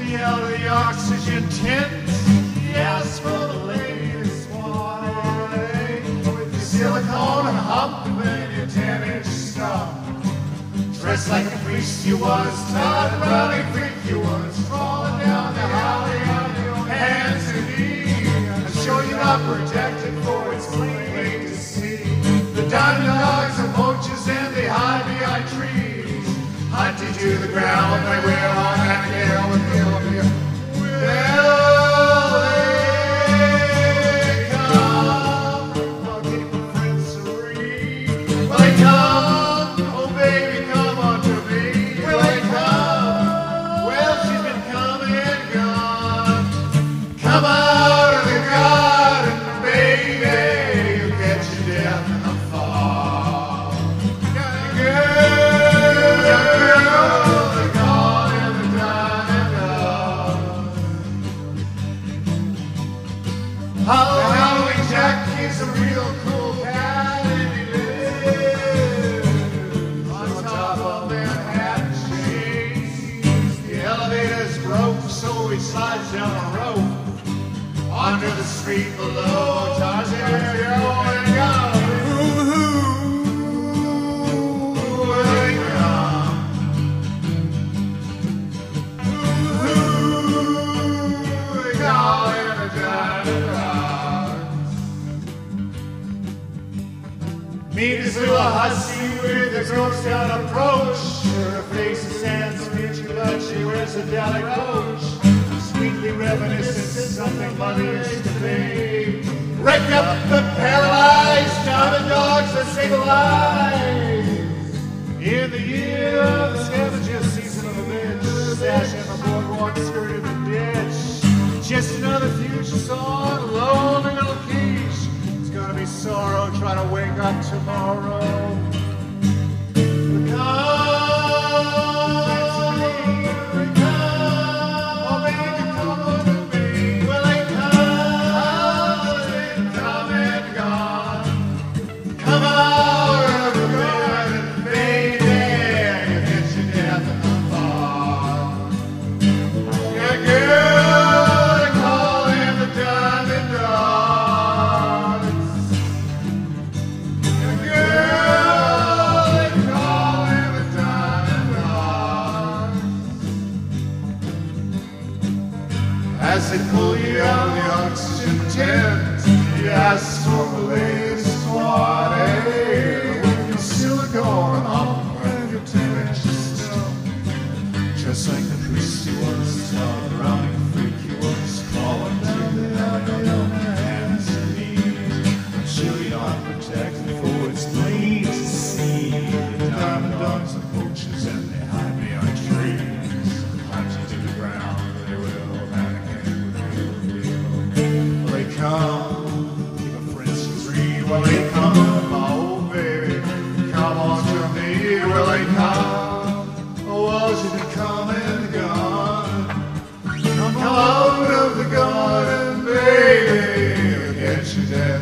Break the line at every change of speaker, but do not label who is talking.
you out of the oxygen tent. Yes, for the latest wine. With your silicone hump and your 10 inch. Dressed like a priest you was, not a running freak you was. Crawling down the alley on your hands and knees. I'm sure you're not protected for it's plain to see. The diamond dogs are poachers and they hide behind trees. Hunted you to the ground, they will under the street below. Tarzan, you're down. Ooh? Ooh, dog. Meet this little hussy with a grossed out approach. Her face is sans pitchy, but she wears a dally coach. Sweetly reminiscent used to be. Wreck up the paralyzed diamond dogs that save lives. In the year of the scavenger season of the bitch, stash in the boardwalk skirt in the ditch. Just another future song, lonely little quiche. It's gonna be sorrow trying to wake up tomorrow. As they pull you out of the oxygen tent, you ask for the latest water. With your silicone out of